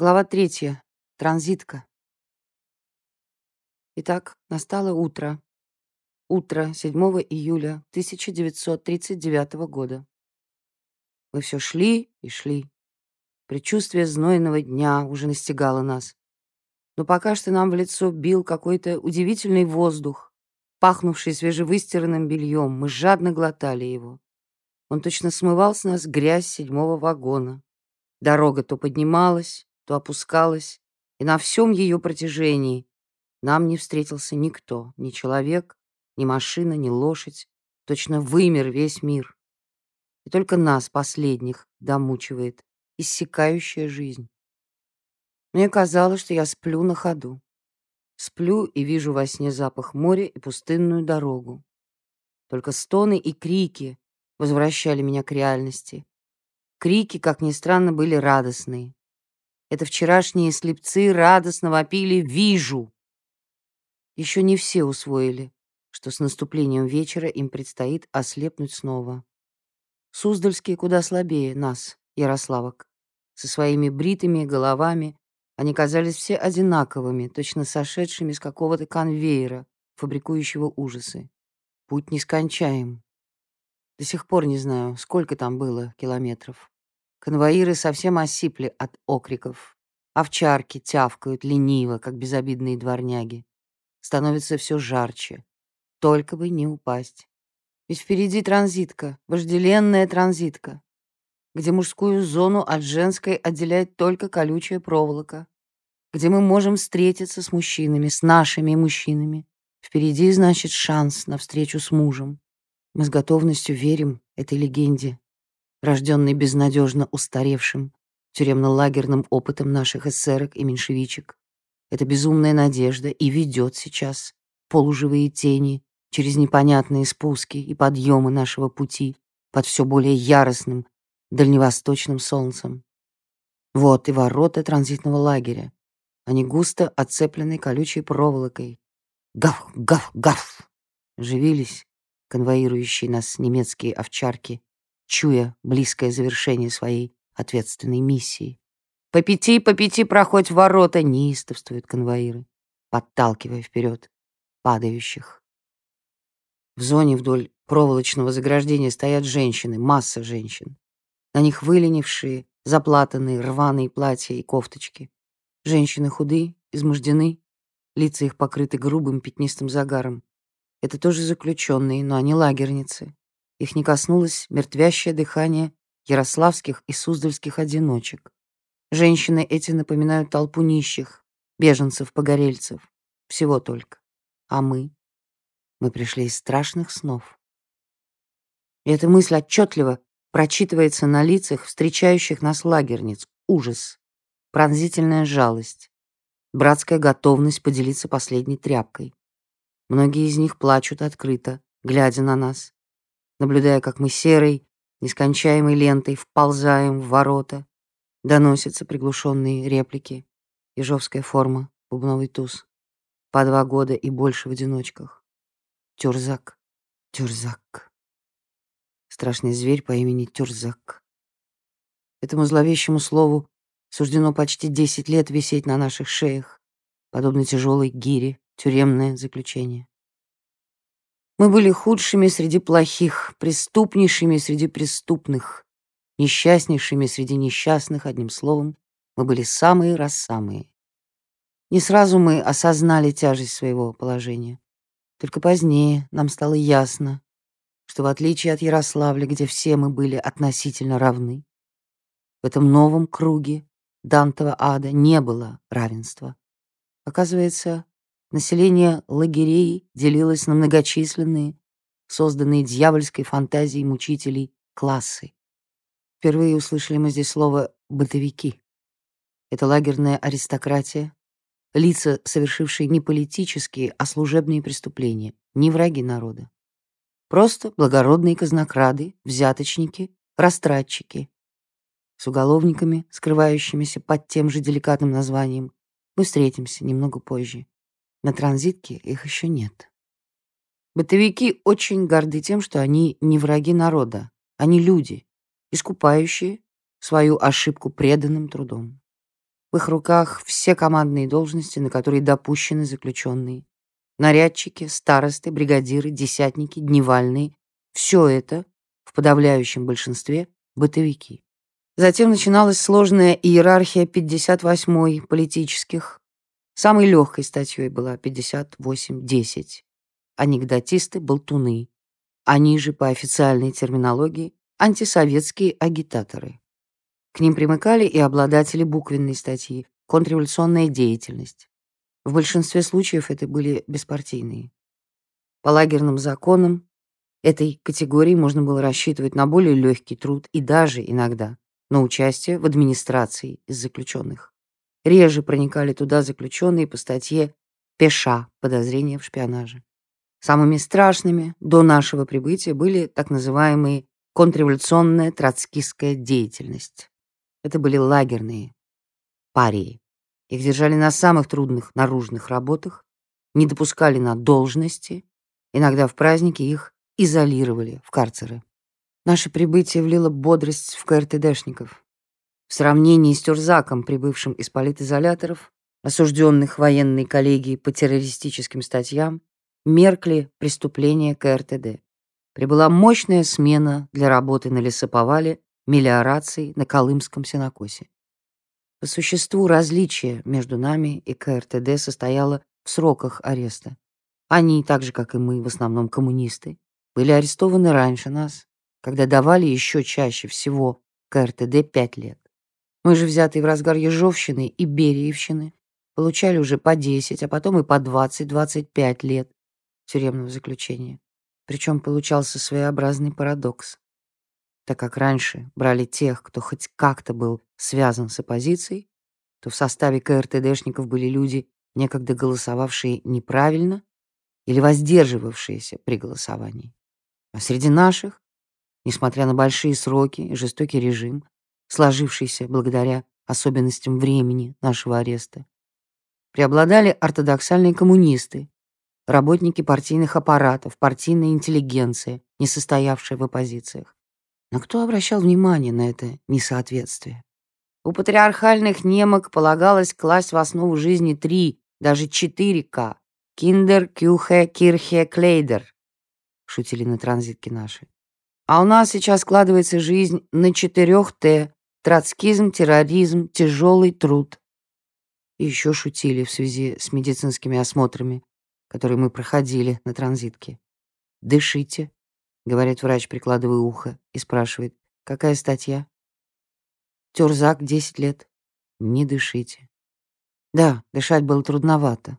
Глава третья. Транзитка. Итак, настало утро. Утро 7 июля 1939 года. Мы все шли и шли. Предчувствие знойного дня уже настигало нас. Но пока что нам в лицо бил какой-то удивительный воздух, пахнувший свежевыстиранным бельем. Мы жадно глотали его. Он точно смывал с нас грязь седьмого вагона. Дорога то поднималась, то опускалась, и на всем ее протяжении нам не встретился никто, ни человек, ни машина, ни лошадь. Точно вымер весь мир. И только нас, последних, домучивает иссякающая жизнь. Мне казалось, что я сплю на ходу. Сплю и вижу во сне запах моря и пустынную дорогу. Только стоны и крики возвращали меня к реальности. Крики, как ни странно, были радостные. Это вчерашние слепцы радостно вопили «Вижу!». Еще не все усвоили, что с наступлением вечера им предстоит ослепнуть снова. Суздальские куда слабее нас, ярославок. Со своими бритыми головами они казались все одинаковыми, точно сошедшими с какого-то конвейера, фабрикующего ужасы. Путь нескончаем. До сих пор не знаю, сколько там было километров. Конвоиры совсем осипли от окриков. Овчарки тявкают лениво, как безобидные дворняги. Становится все жарче. Только бы не упасть. Ведь впереди транзитка, вожделенная транзитка, где мужскую зону от женской отделяет только колючая проволока, где мы можем встретиться с мужчинами, с нашими мужчинами. Впереди, значит, шанс на встречу с мужем. Мы с готовностью верим этой легенде, рожденный безнадежно устаревшим тюремно-лагерным опытом наших эсерок и меньшевичек. Эта безумная надежда и ведет сейчас полуживые тени через непонятные спуски и подъемы нашего пути под все более яростным дальневосточным солнцем. Вот и ворота транзитного лагеря. Они густо оцеплены колючей проволокой. Гав, гав, гав! Живились конвоирующие нас немецкие овчарки чуя близкое завершение своей ответственной миссии. По пяти, по пяти проходь ворота, неистовствуют конвоиры, подталкивая вперед падающих. В зоне вдоль проволочного заграждения стоят женщины, масса женщин. На них выленившие, заплатанные, рваные платья и кофточки. Женщины худые, измождены, лица их покрыты грубым пятнистым загаром. Это тоже заключенные, но они лагерницы. Их не коснулось мертвящее дыхание ярославских и суздальских одиночек. Женщины эти напоминают толпу нищих, беженцев-погорельцев. Всего только. А мы? Мы пришли из страшных снов. И эта мысль отчетливо прочитывается на лицах встречающих нас лагерниц. Ужас, пронзительная жалость, братская готовность поделиться последней тряпкой. Многие из них плачут открыто, глядя на нас наблюдая, как мы серой, нескончаемой лентой вползаем в ворота. Доносятся приглушенные реплики. Ежовская форма, бубновый туз. По два года и больше в одиночках. Тюрзак, Тюрзак. Страшный зверь по имени Тюрзак. Этому зловещему слову суждено почти десять лет висеть на наших шеях, подобно тяжелой гире, тюремное заключение. Мы были худшими среди плохих, преступнейшими среди преступных, несчастнейшими среди несчастных, одним словом, мы были самые раз самые. Не сразу мы осознали тяжесть своего положения. Только позднее нам стало ясно, что в отличие от Ярославля, где все мы были относительно равны, в этом новом круге Дантова ада не было равенства. Оказывается, Население лагерей делилось на многочисленные, созданные дьявольской фантазией мучителей, классы. Впервые услышали мы здесь слово «бытовики». Это лагерная аристократия, лица, совершившие не политические, а служебные преступления, не враги народа. Просто благородные казнокрады, взяточники, растратчики. С уголовниками, скрывающимися под тем же деликатным названием, мы встретимся немного позже. На транзитке их еще нет. Бытовики очень горды тем, что они не враги народа, они люди, искупающие свою ошибку преданным трудом. В их руках все командные должности, на которые допущены заключенные. Нарядчики, старосты, бригадиры, десятники, дневальные — все это, в подавляющем большинстве, бытовики. Затем начиналась сложная иерархия 58-й политических. Самой легкой статьей была 58-10. Анекдотисты, болтуны. Они же, по официальной терминологии, антисоветские агитаторы. К ним примыкали и обладатели буквенной статьи «Контрреволюционная деятельность». В большинстве случаев это были беспартийные. По лагерным законам этой категории можно было рассчитывать на более легкий труд и даже иногда на участие в администрации из заключенных. Реже проникали туда заключенные по статье «Пеша» подозрения в шпионаже. Самыми страшными до нашего прибытия были так называемые контрреволюционная троцкистская деятельность. Это были лагерные парии. Их держали на самых трудных наружных работах, не допускали на должности, иногда в праздники их изолировали в карцеры. Наше прибытие влило бодрость в КРТДшников. В сравнении с Тюрзаком, прибывшим из политизоляторов, осужденных военной коллегией по террористическим статьям, меркли преступления КРТД. Прибыла мощная смена для работы на лесоповале мелиорации на Колымском сенокосе. По существу различие между нами и КРТД состояло в сроках ареста. Они, так же как и мы, в основном коммунисты, были арестованы раньше нас, когда давали еще чаще всего КРТД пять лет. Мы же, взятые в разгар Ежовщины и Бериевщины, получали уже по 10, а потом и по 20-25 лет тюремного заключения. Причем получался своеобразный парадокс так как раньше брали тех, кто хоть как-то был связан с оппозицией, то в составе КРТДшников были люди, некогда голосовавшие неправильно или воздерживавшиеся при голосовании. А среди наших, несмотря на большие сроки и жестокий режим, сложившийся благодаря особенностям времени нашего ареста, преобладали ортодоксальные коммунисты, работники партийных аппаратов, партийная интеллигенция, не состоявшая в оппозициях. Но кто обращал внимание на это несоответствие? У патриархальных немок полагалось класть в основу жизни три, даже четыре К. Киндер, Кюхе, Кирхе, Клейдер. Шутили на транзитке наши. А у нас сейчас складывается жизнь на четырех Т. Троцкизм, терроризм, тяжелый труд. И еще шутили в связи с медицинскими осмотрами, которые мы проходили на транзитке. Дышите, говорит врач, прикладывая ухо, и спрашивает, какая статья? Тюрзак, 10 лет. Не дышите. Да, дышать было трудновато.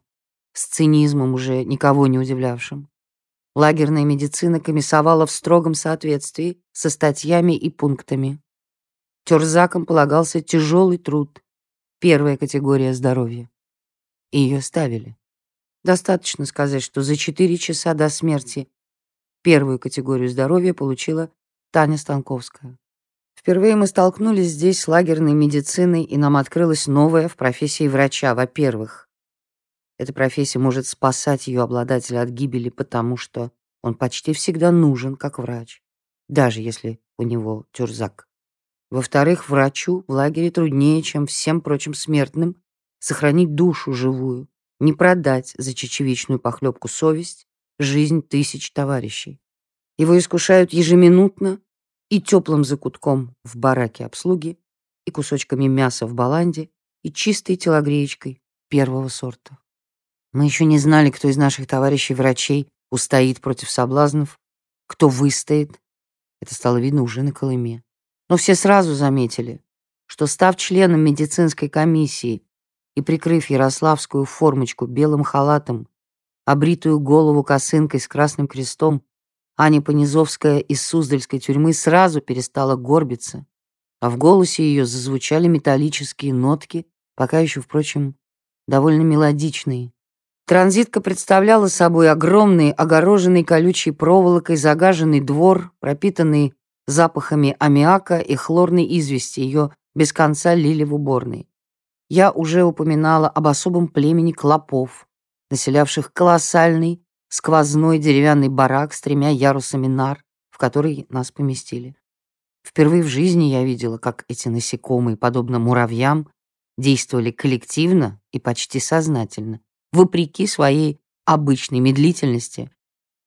С цинизмом уже никого не удивлявшим. Лагерная медицина комиссовала в строгом соответствии со статьями и пунктами. Тюрзакам полагался тяжелый труд, первая категория здоровья. И ее ставили. Достаточно сказать, что за четыре часа до смерти Первую категорию здоровья получила Таня Станковская. Впервые мы столкнулись здесь с лагерной медициной, и нам открылась новая в профессии врача. Во-первых, эта профессия может спасать ее обладателя от гибели, потому что он почти всегда нужен как врач, даже если у него тюрзак. Во-вторых, врачу в лагере труднее, чем всем прочим смертным, сохранить душу живую, не продать за чечевичную похлебку совесть жизнь тысяч товарищей. Его искушают ежеминутно и теплым закутком в бараке обслуги, и кусочками мяса в баланде, и чистой телогреечкой первого сорта. Мы еще не знали, кто из наших товарищей-врачей устоит против соблазнов, кто выстоит. Это стало видно уже на Колыме. Но все сразу заметили, что, став членом медицинской комиссии и прикрыв ярославскую формочку белым халатом обритую голову косынкой с красным крестом, Аня Понизовская из Суздальской тюрьмы сразу перестала горбиться, а в голосе ее зазвучали металлические нотки, пока еще, впрочем, довольно мелодичные. Транзитка представляла собой огромный, огороженный колючей проволокой загаженный двор, пропитанный запахами аммиака и хлорной извести, ее без конца лили в уборной. Я уже упоминала об особом племени клопов, населявших колоссальный сквозной деревянный барак с тремя ярусами нар, в который нас поместили. Впервые в жизни я видела, как эти насекомые, подобно муравьям, действовали коллективно и почти сознательно, вопреки своей обычной медлительности.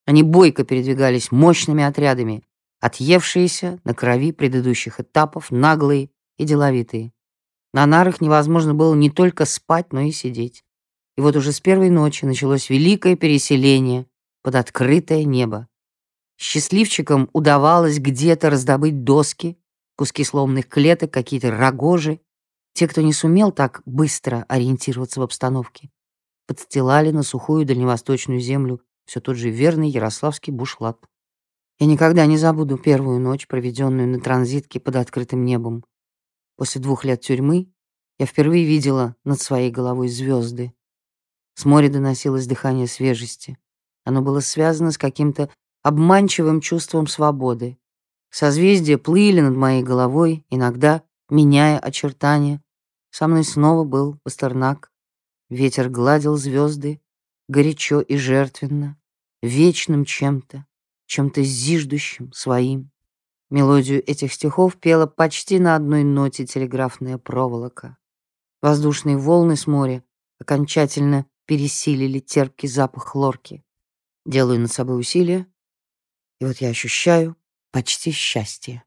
Они бойко передвигались мощными отрядами, отъевшиеся на крови предыдущих этапов, наглые и деловитые. На нарах невозможно было не только спать, но и сидеть. И вот уже с первой ночи началось великое переселение под открытое небо. Счастливчикам удавалось где-то раздобыть доски, куски сломанных клеток, какие-то рогожи. Те, кто не сумел так быстро ориентироваться в обстановке, подстилали на сухую дальневосточную землю все тот же верный ярославский бушлат. Я никогда не забуду первую ночь, проведенную на транзитке под открытым небом. После двух лет тюрьмы я впервые видела над своей головой звезды. С моря доносилось дыхание свежести. Оно было связано с каким-то обманчивым чувством свободы. Созвездия плыли над моей головой, иногда меняя очертания. Со мной снова был Пастернак. Ветер гладил звезды, горячо и жертвенно, вечным чем-то, чем-то зиждущим своим. Мелодию этих стихов пела почти на одной ноте телеграфная проволока. Воздушные волны с моря окончательно пересилили терпкий запах хлорки. Делаю над собой усилие, и вот я ощущаю почти счастье.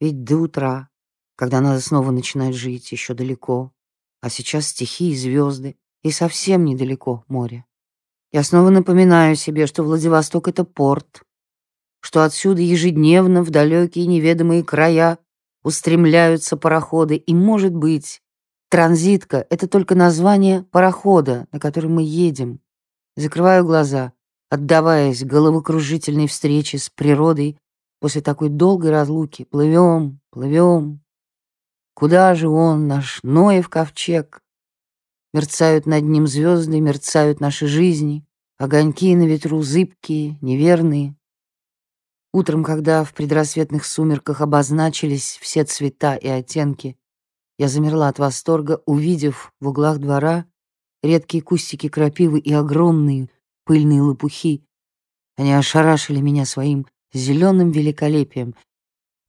Ведь до утра, когда надо снова начинать жить, еще далеко, а сейчас стихи и звезды, и совсем недалеко море. Я снова напоминаю себе, что Владивосток — это порт, что отсюда ежедневно в далекие неведомые края устремляются пароходы, и, может быть, транзитка — это только название парохода, на котором мы едем. Закрываю глаза, отдаваясь головокружительной встрече с природой после такой долгой разлуки. Плывем, плывем. Куда же он, наш Ноев ковчег? Мерцают над ним звезды, мерцают наши жизни, огоньки на ветру зыбкие, неверные. Утром, когда в предрассветных сумерках обозначились все цвета и оттенки, я замерла от восторга, увидев в углах двора редкие кустики крапивы и огромные пыльные лопухи. Они ошарашили меня своим зеленым великолепием.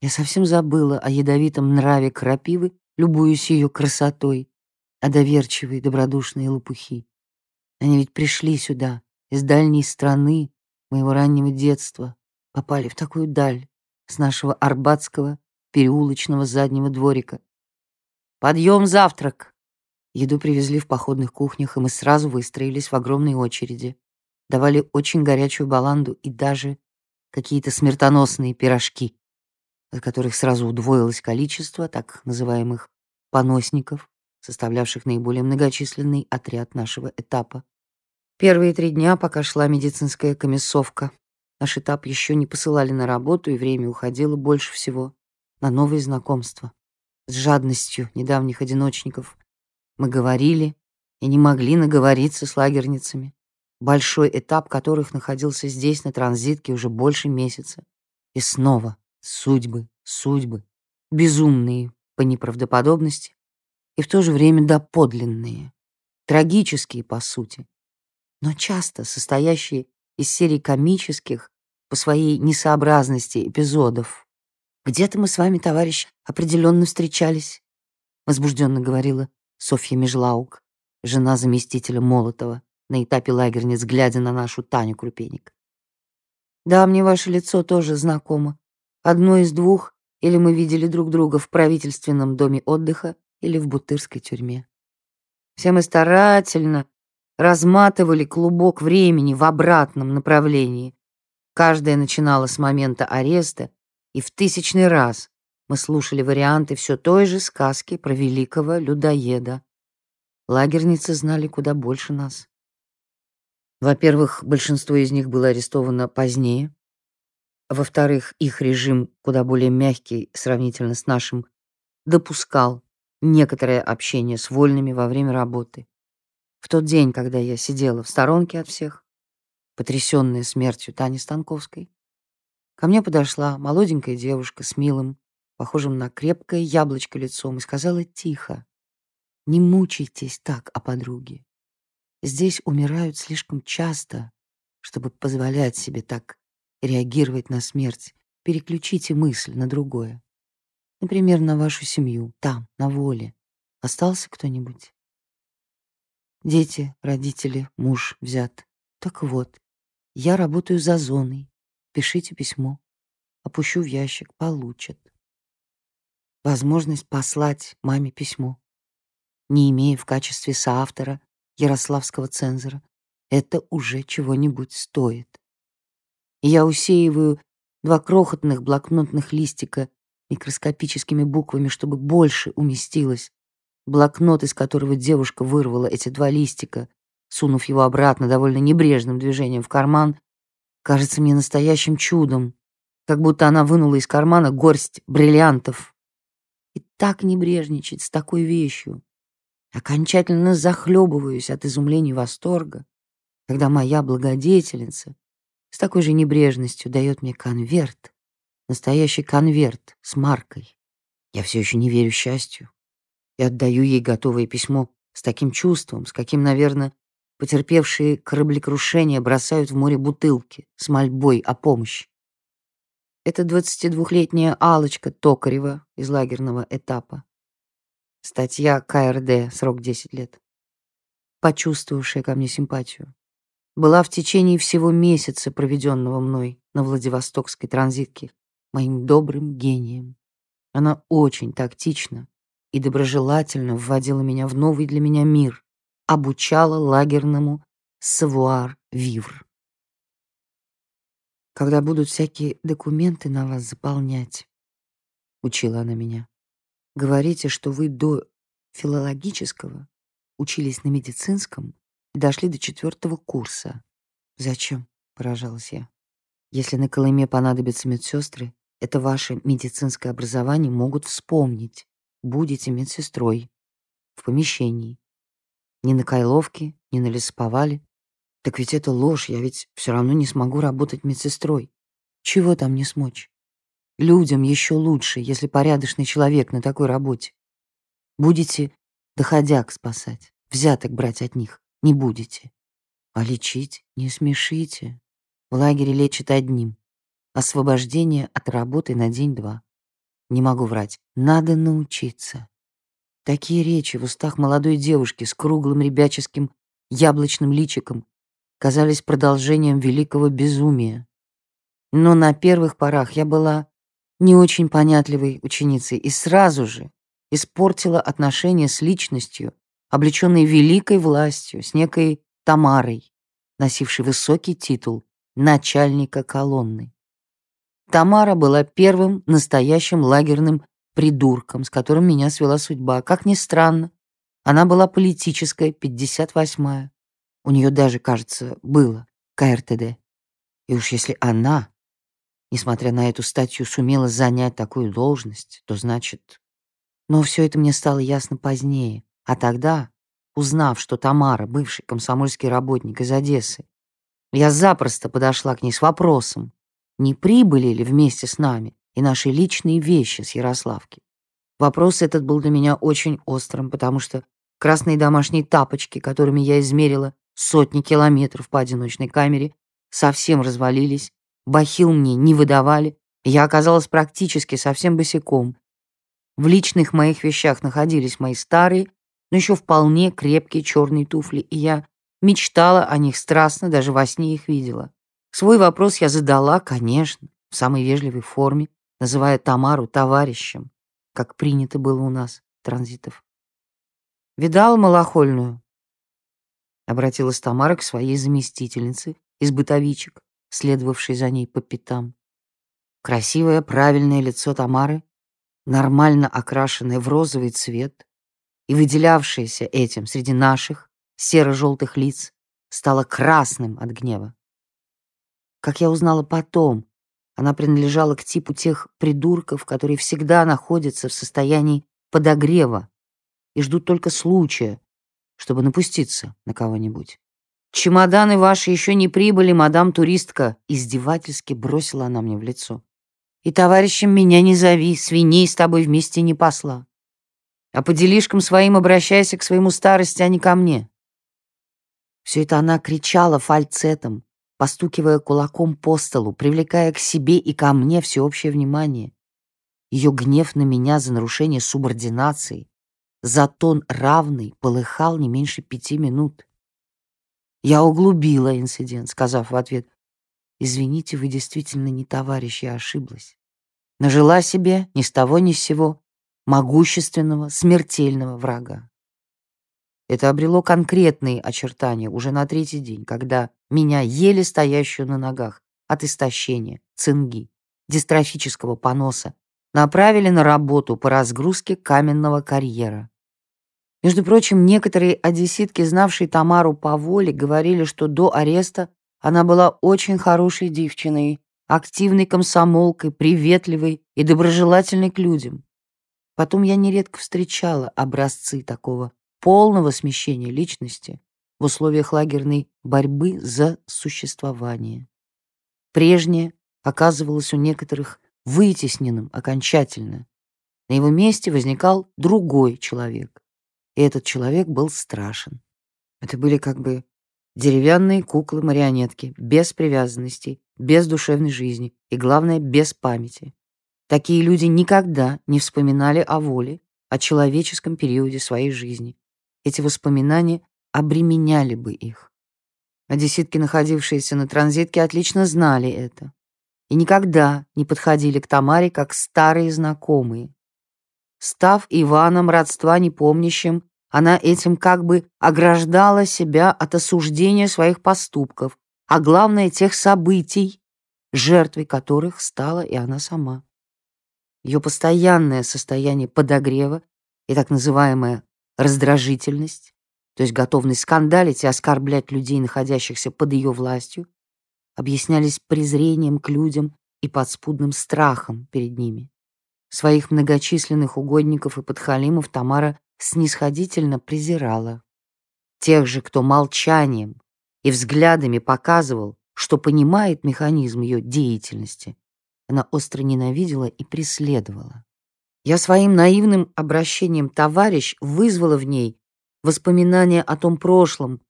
Я совсем забыла о ядовитом нраве крапивы, любуюсь ее красотой, а доверчивые добродушные лопухи. Они ведь пришли сюда, из дальней страны, моего раннего детства, попали в такую даль с нашего арбатского переулочного заднего дворика. «Подъем, завтрак!» Еду привезли в походных кухнях, и мы сразу выстроились в огромной очереди. Давали очень горячую баланду и даже какие-то смертоносные пирожки, от которых сразу удвоилось количество так называемых поносников, составлявших наиболее многочисленный отряд нашего этапа. Первые три дня, пока шла медицинская комиссовка, Наш этап еще не посылали на работу, и время уходило больше всего на новые знакомства. С жадностью недавних одиночников мы говорили и не могли наговориться с лагерницами, большой этап которых находился здесь, на транзитке, уже больше месяца. И снова судьбы, судьбы, безумные по неправдоподобности и в то же время доподлинные, трагические по сути, но часто состоящие из серии комических по своей несообразности эпизодов. «Где-то мы с вами, товарищ, определенно встречались», — возбужденно говорила Софья Межлаук, жена заместителя Молотова, на этапе лагерниц, глядя на нашу Таню Крупеник. «Да, мне ваше лицо тоже знакомо. Одно из двух, или мы видели друг друга в правительственном доме отдыха, или в бутырской тюрьме. Все мы старательно разматывали клубок времени в обратном направлении. Каждая начинала с момента ареста, и в тысячный раз мы слушали варианты все той же сказки про великого людоеда. Лагерницы знали куда больше нас. Во-первых, большинство из них было арестовано позднее. Во-вторых, их режим, куда более мягкий сравнительно с нашим, допускал некоторое общение с вольными во время работы. В тот день, когда я сидела в сторонке от всех, потрясённая смертью Тани Станковской, ко мне подошла молоденькая девушка с милым, похожим на крепкое яблочко лицом, и сказала тихо, «Не мучайтесь так о подруге. Здесь умирают слишком часто, чтобы позволять себе так реагировать на смерть. Переключите мысль на другое. Например, на вашу семью, там, на воле. Остался кто-нибудь? Дети, родители, муж взят. Так вот, я работаю за зоной. Пишите письмо. Опущу в ящик, получат. Возможность послать маме письмо, не имея в качестве соавтора ярославского цензора, это уже чего-нибудь стоит. я усеиваю два крохотных блокнотных листика микроскопическими буквами, чтобы больше уместилось. Блокнот, из которого девушка вырвала эти два листика, сунув его обратно довольно небрежным движением в карман, кажется мне настоящим чудом, как будто она вынула из кармана горсть бриллиантов. И так небрежничать с такой вещью. Окончательно захлебываюсь от изумления и восторга, когда моя благодетельница с такой же небрежностью дает мне конверт, настоящий конверт с маркой. Я все еще не верю счастью и отдаю ей готовое письмо с таким чувством, с каким, наверное, потерпевшие кораблекрушение бросают в море бутылки с мольбой о помощи. Это 22-летняя алочка Токарева из лагерного этапа. Статья КРД, срок 10 лет. Почувствовавшая ко мне симпатию была в течение всего месяца, проведенного мной на Владивостокской транзитке, моим добрым гением. Она очень тактично и доброжелательно вводила меня в новый для меня мир, обучала лагерному савуар-вивр. Когда будут всякие документы на вас заполнять, учила она меня, говорите, что вы до филологического учились на медицинском и дошли до четвертого курса. Зачем? поражалась я. Если на Колыме понадобятся медсестры, это ваше медицинское образование могут вспомнить. Будете медсестрой в помещении. Ни на Кайловке, ни на лесоповале. Так ведь это ложь, я ведь все равно не смогу работать медсестрой. Чего там не смочь? Людям еще лучше, если порядочный человек на такой работе. Будете доходяг спасать, взяток брать от них не будете. А лечить не смешите. В лагере лечат одним. Освобождение от работы на день-два. Не могу врать. Надо научиться. Такие речи в устах молодой девушки с круглым ребяческим яблочным личиком казались продолжением великого безумия. Но на первых порах я была не очень понятливой ученицей и сразу же испортила отношения с личностью, облеченной великой властью, с некой Тамарой, носившей высокий титул начальника колонны. Тамара была первым настоящим лагерным придурком, с которым меня свела судьба. Как ни странно, она была политическая, 58-я. У нее даже, кажется, было КРТД. И уж если она, несмотря на эту статью, сумела занять такую должность, то значит... Но все это мне стало ясно позднее. А тогда, узнав, что Тамара — бывший комсомольский работник из Одессы, я запросто подошла к ней с вопросом, не прибыли ли вместе с нами и наши личные вещи с Ярославки. Вопрос этот был для меня очень острым, потому что красные домашние тапочки, которыми я измерила сотни километров по одиночной камере, совсем развалились, бахил мне не выдавали, и я оказалась практически совсем босиком. В личных моих вещах находились мои старые, но еще вполне крепкие черные туфли, и я мечтала о них страстно, даже во сне их видела. Свой вопрос я задала, конечно, в самой вежливой форме, называя Тамару товарищем, как принято было у нас, транзитов. «Видала малохольную?» Обратилась Тамара к своей заместительнице из бытовичек, следовавшей за ней по пятам. Красивое, правильное лицо Тамары, нормально окрашенное в розовый цвет и выделявшееся этим среди наших серо-желтых лиц, стало красным от гнева. Как я узнала потом, она принадлежала к типу тех придурков, которые всегда находятся в состоянии подогрева и ждут только случая, чтобы напуститься на кого-нибудь. «Чемоданы ваши еще не прибыли, мадам-туристка», издевательски бросила она мне в лицо. «И товарищем меня не зови, свиней с тобой вместе не посла. А по делишкам своим обращайся к своему старости, а не ко мне». Все это она кричала фальцетом, постукивая кулаком по столу, привлекая к себе и ко мне всеобщее внимание. Ее гнев на меня за нарушение субординации затон равный полыхал не меньше пяти минут. Я углубила инцидент, сказав в ответ, «Извините, вы действительно не товарищ, я ошиблась. Нажила себе ни с того ни с сего могущественного, смертельного врага. Это обрело конкретные очертания уже на третий день, когда меня, еле стоящую на ногах от истощения, цинги, дистрофического поноса, направили на работу по разгрузке каменного карьера. Между прочим, некоторые одесситки, знавшие Тамару по воле, говорили, что до ареста она была очень хорошей девчиной, активной комсомолкой, приветливой и доброжелательной к людям. Потом я нередко встречала образцы такого полного смещения личности в условиях лагерной борьбы за существование. Прежнее оказывалось у некоторых вытесненным окончательно. На его месте возникал другой человек. И этот человек был страшен. Это были как бы деревянные куклы-марионетки, без привязанностей, без душевной жизни и, главное, без памяти. Такие люди никогда не вспоминали о воле, о человеческом периоде своей жизни. Эти воспоминания обременяли бы их. Одесситки, находившиеся на транзитке, отлично знали это и никогда не подходили к Тамаре как старые знакомые. Став Иваном родства непомнящим, она этим как бы ограждала себя от осуждения своих поступков, а главное тех событий, жертвой которых стала и она сама. Ее постоянное состояние подогрева и так называемая раздражительность, то есть готовность скандалить и оскорблять людей, находящихся под ее властью, объяснялись презрением к людям и подспудным страхом перед ними. Своих многочисленных угодников и подхалимов Тамара снисходительно презирала. Тех же, кто молчанием и взглядами показывал, что понимает механизм ее деятельности, она остро ненавидела и преследовала. Я своим наивным обращением «товарищ» вызвала в ней воспоминания о том прошлом,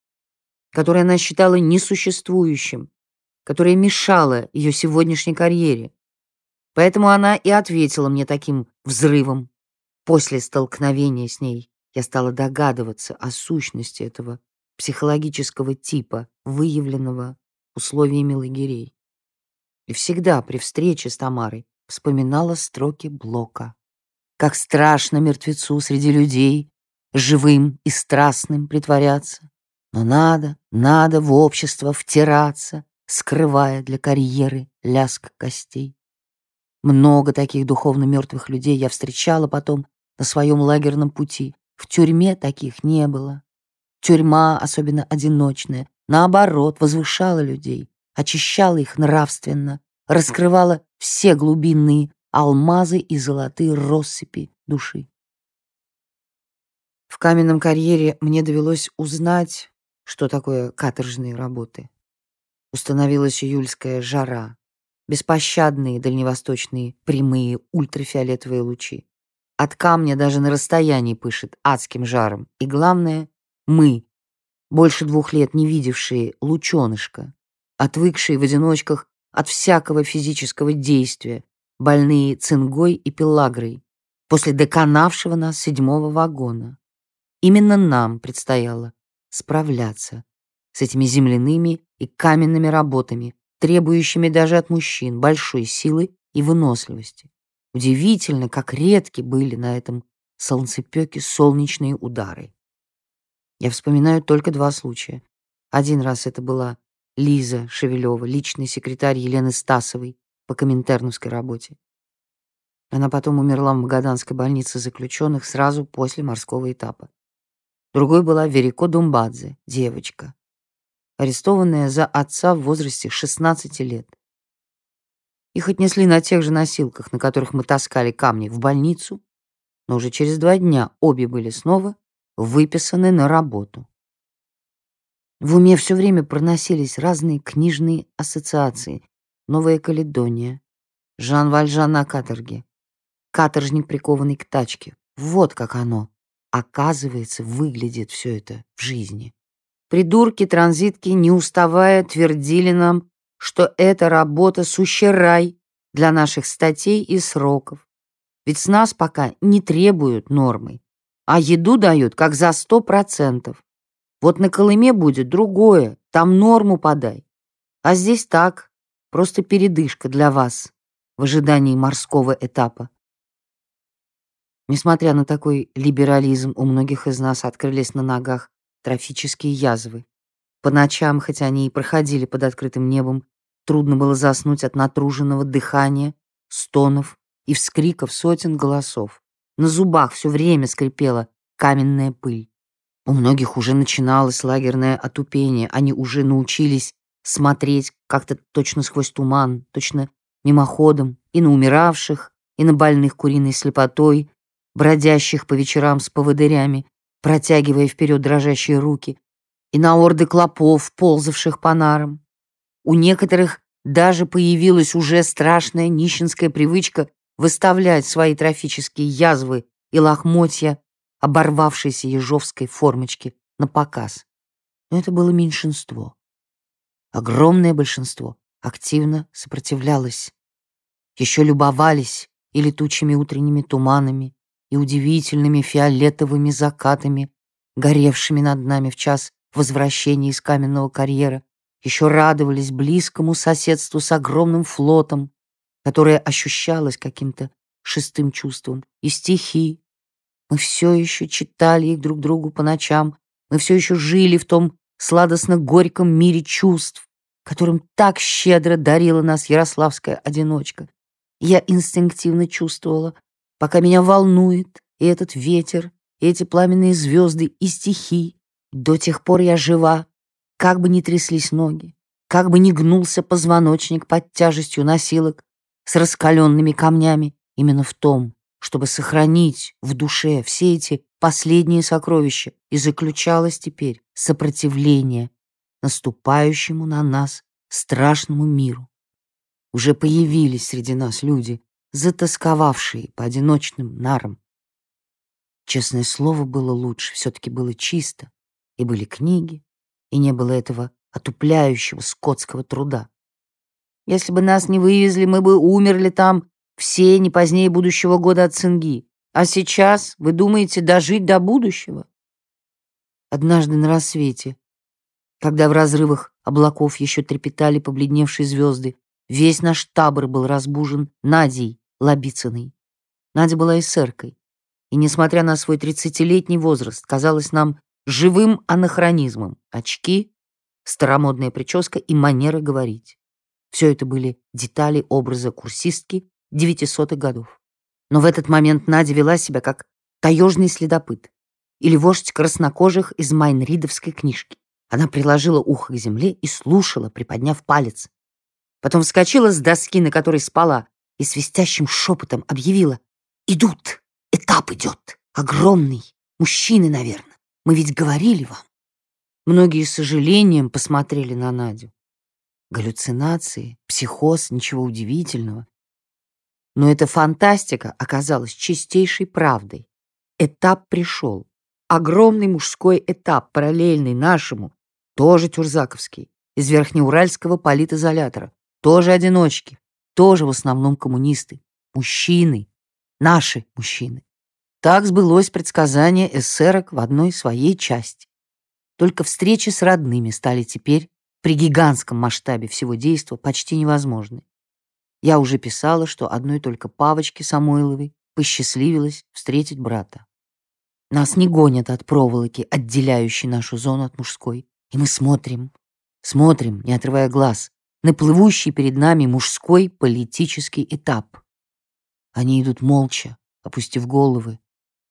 которое она считала несуществующим, которое мешало ее сегодняшней карьере. Поэтому она и ответила мне таким взрывом. После столкновения с ней я стала догадываться о сущности этого психологического типа, выявленного условиями лагерей. И всегда при встрече с Тамарой вспоминала строки Блока. Как страшно мертвецу среди людей, живым и страстным притворяться. Но надо, надо в общество втираться, скрывая для карьеры ляск костей. Много таких духовно мертвых людей я встречала потом на своем лагерном пути. В тюрьме таких не было. Тюрьма, особенно одиночная, наоборот, возвышала людей, очищала их нравственно, раскрывала все глубинные алмазы и золотые россыпи души. В каменном карьере мне довелось узнать, что такое каторжные работы. Установилась июльская жара, беспощадные дальневосточные прямые ультрафиолетовые лучи. От камня даже на расстоянии пышет адским жаром. И главное, мы, больше двух лет не видевшие лученышка, отвыкшие в одиночках от всякого физического действия, больные цингой и пелагрой, после доконавшего нас седьмого вагона. Именно нам предстояло справляться с этими земляными и каменными работами, требующими даже от мужчин большой силы и выносливости. Удивительно, как редки были на этом солнцепёке солнечные удары. Я вспоминаю только два случая. Один раз это была Лиза Шевелева, личный секретарь Елены Стасовой по коминтерновской работе. Она потом умерла в Магаданской больнице заключенных сразу после морского этапа. Другой была Верико Думбадзе, девочка, арестованная за отца в возрасте 16 лет. Их отнесли на тех же носилках, на которых мы таскали камни, в больницу, но уже через два дня обе были снова выписаны на работу. В уме все время проносились разные книжные ассоциации. Новая Каледония, Жан Вальжан на каторге, каторжник, прикованный к тачке. Вот как оно, оказывается, выглядит все это в жизни. Придурки-транзитки, не уставая, твердили нам, что эта работа сущий рай для наших статей и сроков. Ведь с нас пока не требуют нормы, а еду дают как за сто процентов. Вот на Колыме будет другое, там норму подай. А здесь так, просто передышка для вас в ожидании морского этапа. Несмотря на такой либерализм, у многих из нас открылись на ногах трофические язвы. По ночам, хотя они и проходили под открытым небом, трудно было заснуть от натруженного дыхания, стонов и вскриков сотен голосов. На зубах все время скрипела каменная пыль. У многих уже начиналось лагерное отупение, они уже научились смотреть как-то точно сквозь туман, точно мимоходом, и на умиравших, и на больных куриной слепотой, бродящих по вечерам с поводырями, протягивая вперед дрожащие руки, и на орды клопов, ползавших по нарам. У некоторых даже появилась уже страшная нищенская привычка выставлять свои трофические язвы и лохмотья оборвавшейся ежовской формочки на показ. Но это было меньшинство. Огромное большинство активно сопротивлялось. Еще любовались и летучими утренними туманами, и удивительными фиолетовыми закатами, горевшими над нами в час возвращения из каменного карьера, еще радовались близкому соседству с огромным флотом, которое ощущалось каким-то шестым чувством, и стихи. Мы все еще читали их друг другу по ночам, мы все еще жили в том сладостно-горьком мире чувств, которым так щедро дарила нас ярославская одиночка. Я инстинктивно чувствовала, пока меня волнует и этот ветер, и эти пламенные звезды, и стихи. До тех пор я жива, как бы ни тряслись ноги, как бы ни гнулся позвоночник под тяжестью носилок, с раскаленными камнями именно в том, чтобы сохранить в душе все эти последние сокровища, и заключалось теперь сопротивление наступающему на нас страшному миру. Уже появились среди нас люди, затасковавшие по одиночным нарам. Честное слово, было лучше, все-таки было чисто, и были книги, и не было этого отупляющего скотского труда. Если бы нас не вывезли, мы бы умерли там все не позднее будущего года от цинги. А сейчас вы думаете дожить до будущего? Однажды на рассвете, когда в разрывах облаков еще трепетали побледневшие звезды, весь наш табор был разбужен Надей Лобицыной. Надя была эсеркой, и, несмотря на свой тридцатилетний возраст, казалась нам живым анахронизмом. Очки, старомодная прическа и манера говорить. Все это были детали образа курсистки девятисотых годов. Но в этот момент Надя вела себя как таежный следопыт или вождь краснокожих из Майнридовской книжки. Она приложила ухо к земле и слушала, приподняв палец. Потом вскочила с доски, на которой спала, и свистящим шепотом объявила «Идут! Этап идет! Огромный! Мужчины, наверное! Мы ведь говорили вам!» Многие с сожалением посмотрели на Надю. Галлюцинации, психоз, ничего удивительного. Но эта фантастика оказалась чистейшей правдой. Этап пришел. Огромный мужской этап, параллельный нашему, тоже тюрзаковский, из Верхнеуральского политизолятора, тоже одиночки, тоже в основном коммунисты, мужчины, наши мужчины. Так сбылось предсказание эсерок в одной своей части. Только встречи с родными стали теперь при гигантском масштабе всего действа почти невозможны. Я уже писала, что одной только Павочке Самойловой посчастливилось встретить брата. Нас не гонят от проволоки, отделяющей нашу зону от мужской. И мы смотрим, смотрим, не отрывая глаз, на плывущий перед нами мужской политический этап. Они идут молча, опустив головы,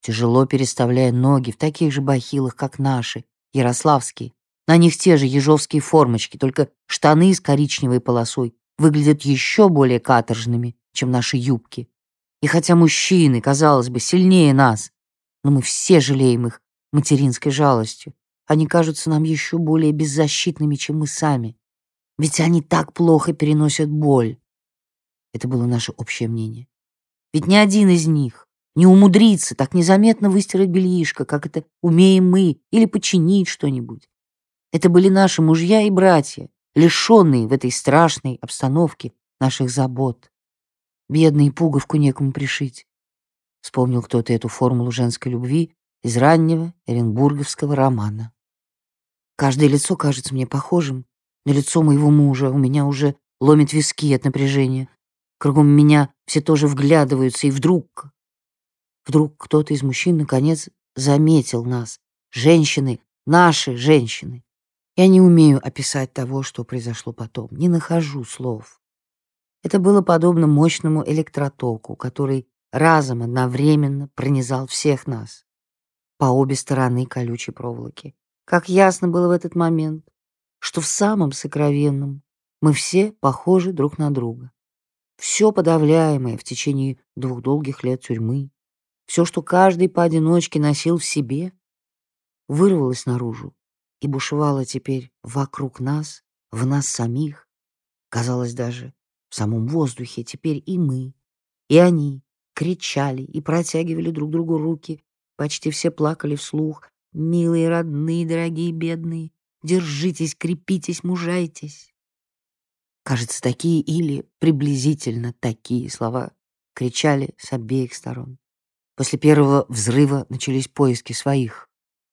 тяжело переставляя ноги в таких же бахилах, как наши, ярославские, на них те же ежовские формочки, только штаны с коричневой полосой выглядят еще более каторжными, чем наши юбки. И хотя мужчины, казалось бы, сильнее нас, но мы все жалеем их материнской жалостью. Они кажутся нам еще более беззащитными, чем мы сами. Ведь они так плохо переносят боль. Это было наше общее мнение. Ведь ни один из них не умудрится так незаметно выстирать бельишко, как это умеем мы, или починить что-нибудь. Это были наши мужья и братья, лишенные в этой страшной обстановке наших забот. Бедный пуговку некому пришить. Вспомнил кто-то эту формулу женской любви, из раннего оренбурговского романа. Каждое лицо кажется мне похожим на лицо моего мужа. У меня уже ломит виски от напряжения. Кругом меня все тоже вглядываются, и вдруг... Вдруг кто-то из мужчин, наконец, заметил нас. Женщины, наши женщины. Я не умею описать того, что произошло потом. Не нахожу слов. Это было подобно мощному электротоку, который разом одновременно пронизал всех нас по обе стороны колючей проволоки. Как ясно было в этот момент, что в самом сокровенном мы все похожи друг на друга. Все подавляемое в течение двух долгих лет тюрьмы, все, что каждый поодиночке носил в себе, вырвалось наружу и бушевало теперь вокруг нас, в нас самих. Казалось даже в самом воздухе теперь и мы, и они кричали и протягивали друг другу руки, Почти все плакали вслух. «Милые, родные, дорогие, бедные, держитесь, крепитесь, мужайтесь». Кажется, такие или приблизительно такие слова кричали с обеих сторон. После первого взрыва начались поиски своих.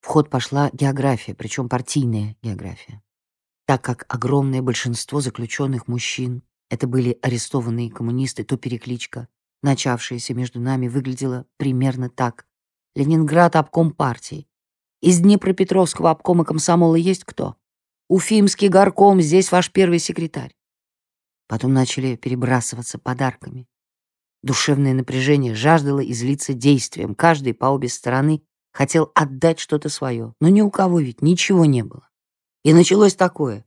В ход пошла география, причем партийная география. Так как огромное большинство заключенных мужчин это были арестованные коммунисты, то перекличка, начавшаяся между нами, выглядела примерно так. Ленинград обком партии. Из Днепропетровского обкома комсомола есть кто? Уфимский горком, здесь ваш первый секретарь. Потом начали перебрасываться подарками. Душевное напряжение жаждало излиться действием. Каждый по обе стороны хотел отдать что-то свое, но ни у кого ведь ничего не было. И началось такое.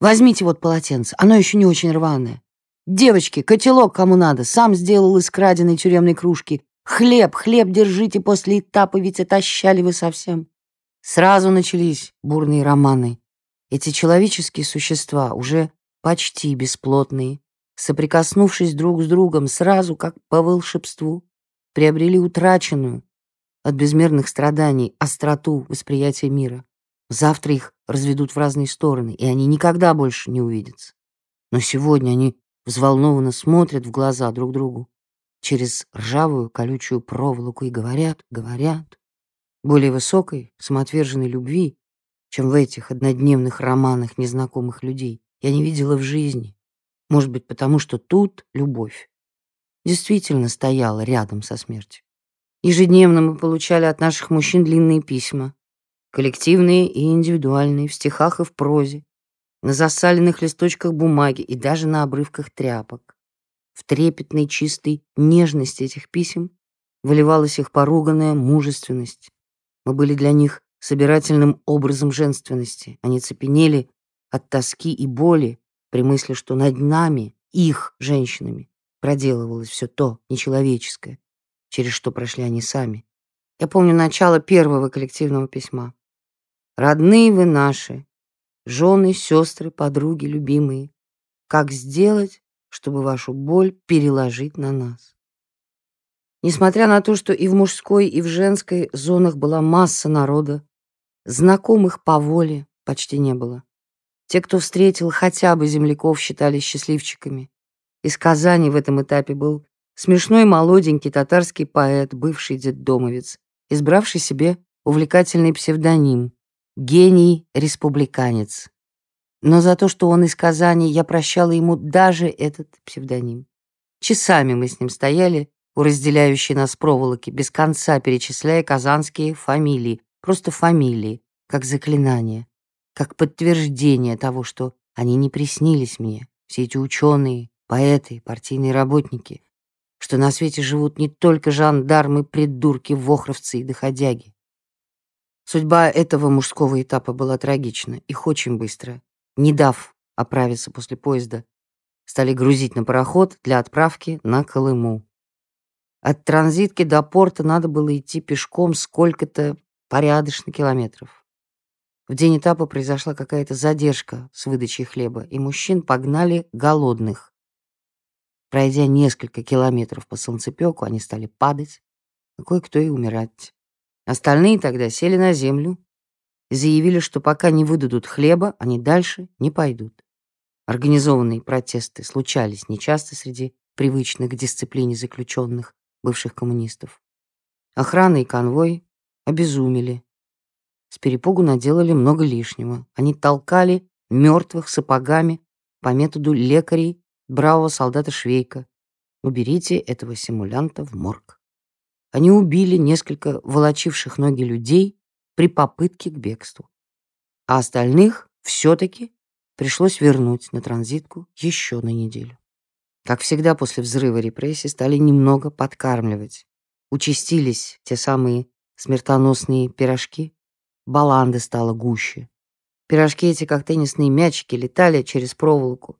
Возьмите вот полотенце, оно еще не очень рваное. Девочки, котелок кому надо, сам сделал из краденой тюремной кружки. Хлеб, хлеб держите после этапа, ведь отощали вы совсем. Сразу начались бурные романы. Эти человеческие существа, уже почти бесплотные, соприкоснувшись друг с другом, сразу, как по волшебству, приобрели утраченную от безмерных страданий остроту восприятия мира. Завтра их разведут в разные стороны, и они никогда больше не увидятся. Но сегодня они взволнованно смотрят в глаза друг другу через ржавую колючую проволоку и говорят, говорят, более высокой, самоотверженной любви, чем в этих однодневных романах незнакомых людей, я не видела в жизни. Может быть, потому что тут любовь действительно стояла рядом со смертью. Ежедневно мы получали от наших мужчин длинные письма, коллективные и индивидуальные, в стихах и в прозе, на засаленных листочках бумаги и даже на обрывках тряпок. В трепетной чистой нежности этих писем выливалась их поруганная мужественность. Мы были для них собирательным образом женственности. Они цепенели от тоски и боли при мысли, что над нами, их, женщинами, проделывалось все то нечеловеческое, через что прошли они сами. Я помню начало первого коллективного письма. «Родные вы наши, жены, сестры, подруги, любимые, как сделать, чтобы вашу боль переложить на нас. Несмотря на то, что и в мужской, и в женской зонах была масса народа, знакомых по воле почти не было. Те, кто встретил хотя бы земляков, считались счастливчиками. Из Казани в этом этапе был смешной молоденький татарский поэт, бывший детдомовец, избравший себе увлекательный псевдоним «Гений-республиканец». Но за то, что он из Казани, я прощала ему даже этот псевдоним. Часами мы с ним стояли у разделяющей нас проволоки, без конца перечисляя казанские фамилии, просто фамилии, как заклинание, как подтверждение того, что они не приснились мне, все эти ученые, поэты, партийные работники, что на свете живут не только жандармы, придурки, вохровцы и доходяги. Судьба этого мужского этапа была трагична, их очень быстро не дав оправиться после поезда, стали грузить на пароход для отправки на Колыму. От транзитки до порта надо было идти пешком сколько-то порядочно километров. В день этапа произошла какая-то задержка с выдачей хлеба, и мужчин погнали голодных. Пройдя несколько километров по солнцепеку, они стали падать, а кое-кто и умирать. Остальные тогда сели на землю и заявили, что пока не выдадут хлеба, они дальше не пойдут. Организованные протесты случались нечасто среди привычных к дисциплине заключенных, бывших коммунистов. Охрана и конвой обезумели. С перепугу наделали много лишнего. Они толкали мертвых сапогами по методу лекарей бравого солдата Швейка. Уберите этого симулянта в морг. Они убили несколько волочивших ноги людей при попытке к бегству. А остальных все-таки пришлось вернуть на транзитку еще на неделю. Как всегда после взрыва репрессий стали немного подкармливать. Участились те самые смертоносные пирожки. Баланды стало гуще. Пирожки эти, как теннисные мячики, летали через проволоку.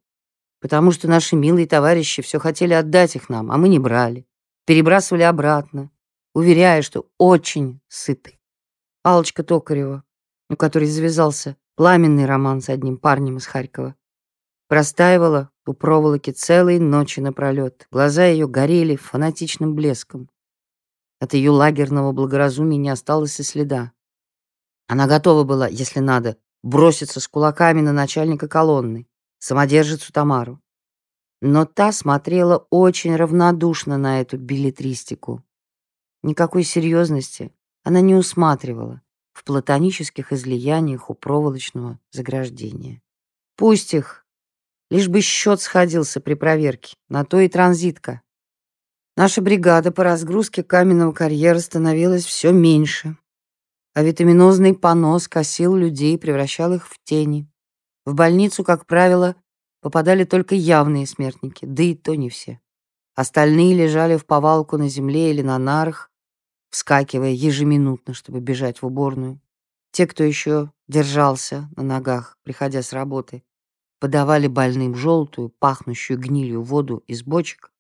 Потому что наши милые товарищи все хотели отдать их нам, а мы не брали. Перебрасывали обратно, уверяя, что очень сыты. Алочка Токарева, у которой завязался пламенный роман с одним парнем из Харькова, простаивала у проволоки целые ночи напролет. Глаза ее горели фанатичным блеском. От ее лагерного благоразумия не осталось и следа. Она готова была, если надо, броситься с кулаками на начальника колонны, самодержицу Тамару. Но та смотрела очень равнодушно на эту билетристику. Никакой серьезности она не усматривала в платонических излияниях у проволочного заграждения. Пусть их, лишь бы счет сходился при проверке, на то и транзитка. Наша бригада по разгрузке каменного карьера становилась все меньше, а витаминозный понос косил людей превращал их в тени. В больницу, как правило, попадали только явные смертники, да и то не все. Остальные лежали в повалку на земле или на нарах, вскакивая ежеминутно, чтобы бежать в уборную. Те, кто еще держался на ногах, приходя с работы, подавали больным желтую, пахнущую гнилью воду из бочек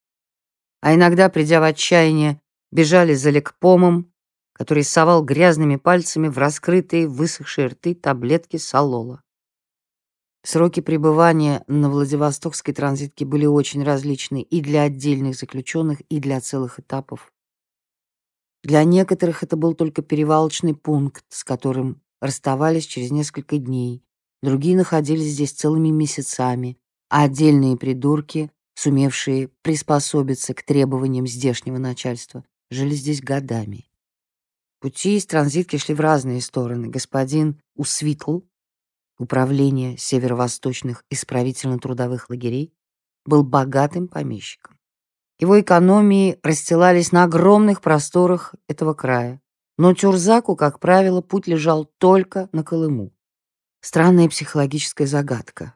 а иногда, придя в отчаяние, бежали за лекпомом, который совал грязными пальцами в раскрытые, высохшие рты таблетки солола. Сроки пребывания на Владивостокской транзитке были очень различны и для отдельных заключенных, и для целых этапов. Для некоторых это был только перевалочный пункт, с которым расставались через несколько дней. Другие находились здесь целыми месяцами, а отдельные придурки сумевшие приспособиться к требованиям здешнего начальства, жили здесь годами. Пути из транзитки шли в разные стороны. Господин Усвитл, управление северо-восточных исправительно-трудовых лагерей, был богатым помещиком. Его экономии расстилались на огромных просторах этого края. Но Тюрзаку, как правило, путь лежал только на Колыму. Странная психологическая загадка.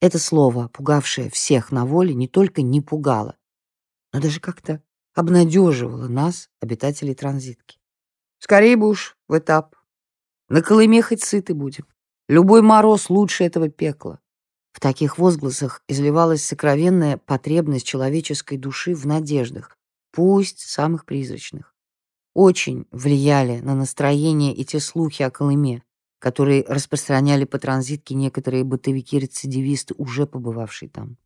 Это слово, пугавшее всех на воле, не только не пугало, но даже как-то обнадеживало нас, обитателей транзитки. Скорее бы уж в этап. На Колыме хоть сыты будем. Любой мороз лучше этого пекла. В таких возгласах изливалась сокровенная потребность человеческой души в надеждах, пусть самых призрачных. Очень влияли на настроение и те слухи о Колыме, которые распространяли по транзитке некоторые бытовики-рецидивисты, уже побывавшие там.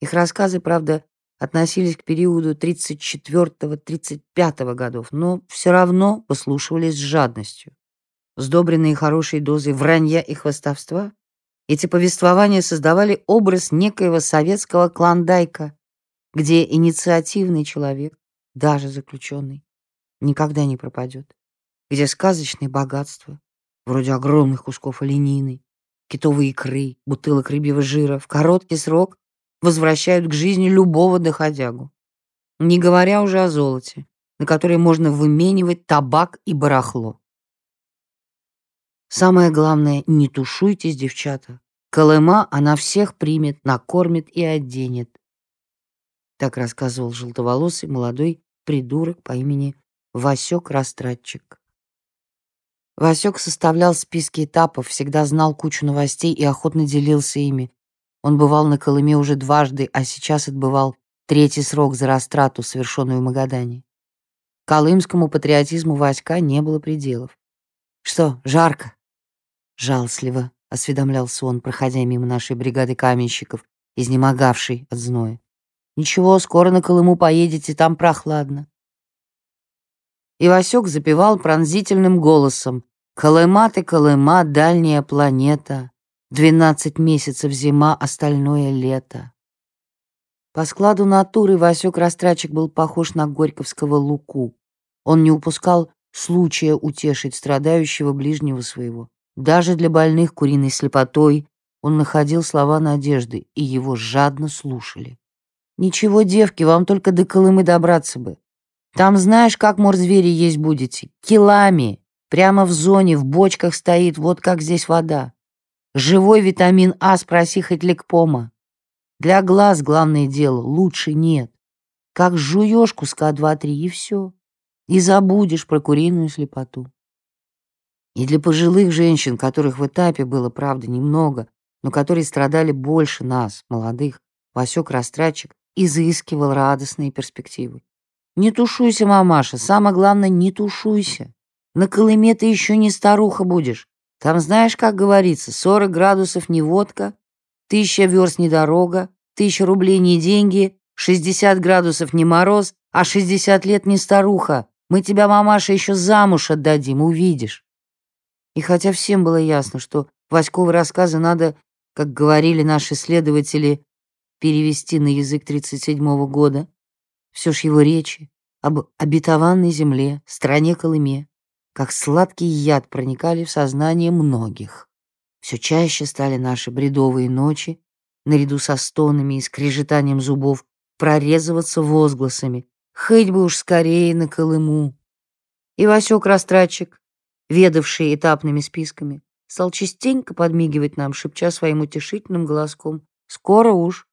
Их рассказы, правда, относились к периоду 34-35 годов, но все равно послушивались с жадностью. Сдобренные хорошей дозой вранья и хвостовства, эти повествования создавали образ некоего советского клондайка, где инициативный человек, даже заключенный, никогда не пропадет, где сказочные богатства, вроде огромных кусков оленины, китовой икры, бутылок рыбьего жира, в короткий срок возвращают к жизни любого доходягу. Не говоря уже о золоте, на которое можно выменивать табак и барахло. Самое главное, не тушуйтесь, девчата. Колыма она всех примет, накормит и оденет. Так рассказывал желтоволосый молодой придурок по имени Васек Растратчик. Васек составлял списки этапов, всегда знал кучу новостей и охотно делился ими. Он бывал на Колыме уже дважды, а сейчас отбывал третий срок за растрату, совершенную в Магадане. Колымскому патриотизму Васька не было пределов. «Что, жарко?» Жалостливо осведомлялся он, проходя мимо нашей бригады каменщиков, изнемогавшей от зноя. «Ничего, скоро на Колыму поедете, там прохладно». И Васек запевал пронзительным голосом. «Колыма ты, Колыма, дальняя планета, Двенадцать месяцев зима, остальное лето». По складу натуры Васек Растрачек был похож на горьковского Луку. Он не упускал случая утешить страдающего ближнего своего. Даже для больных куриной слепотой он находил слова надежды, и его жадно слушали. «Ничего, девки, вам только до Колымы добраться бы. Там знаешь, как морзвери есть будете? Килами. Прямо в зоне, в бочках стоит, вот как здесь вода. Живой витамин А спроси хоть лекпома. Для глаз главное дело, лучше нет. Как жуешь куска два-три, и все. И забудешь про куриную слепоту. И для пожилых женщин, которых в этапе было, правда, немного, но которые страдали больше нас, молодых, Васек Растратчик изыскивал радостные перспективы. Не тушуйся, мамаша, самое главное, не тушуйся. На Колыме ты еще не старуха будешь. Там знаешь, как говорится, 40 градусов не водка, тысяча верст не дорога, тысяча рублей не деньги, 60 градусов не мороз, а 60 лет не старуха. Мы тебя, мамаша, еще замуж отдадим, увидишь. И хотя всем было ясно, что Васьковы рассказы надо, как говорили наши следователи, перевести на язык 37-го года, все ж его речи об обетованной земле, стране Колыме, как сладкий яд проникали в сознание многих. Все чаще стали наши бредовые ночи, наряду со стонами и скрежетанием зубов, прорезываться возгласами «Хоть бы уж скорее на Колыму!» И Васек Растратчик, ведавший этапными списками, стал частенько подмигивать нам, шепча своим утешительным голоском «Скоро уж,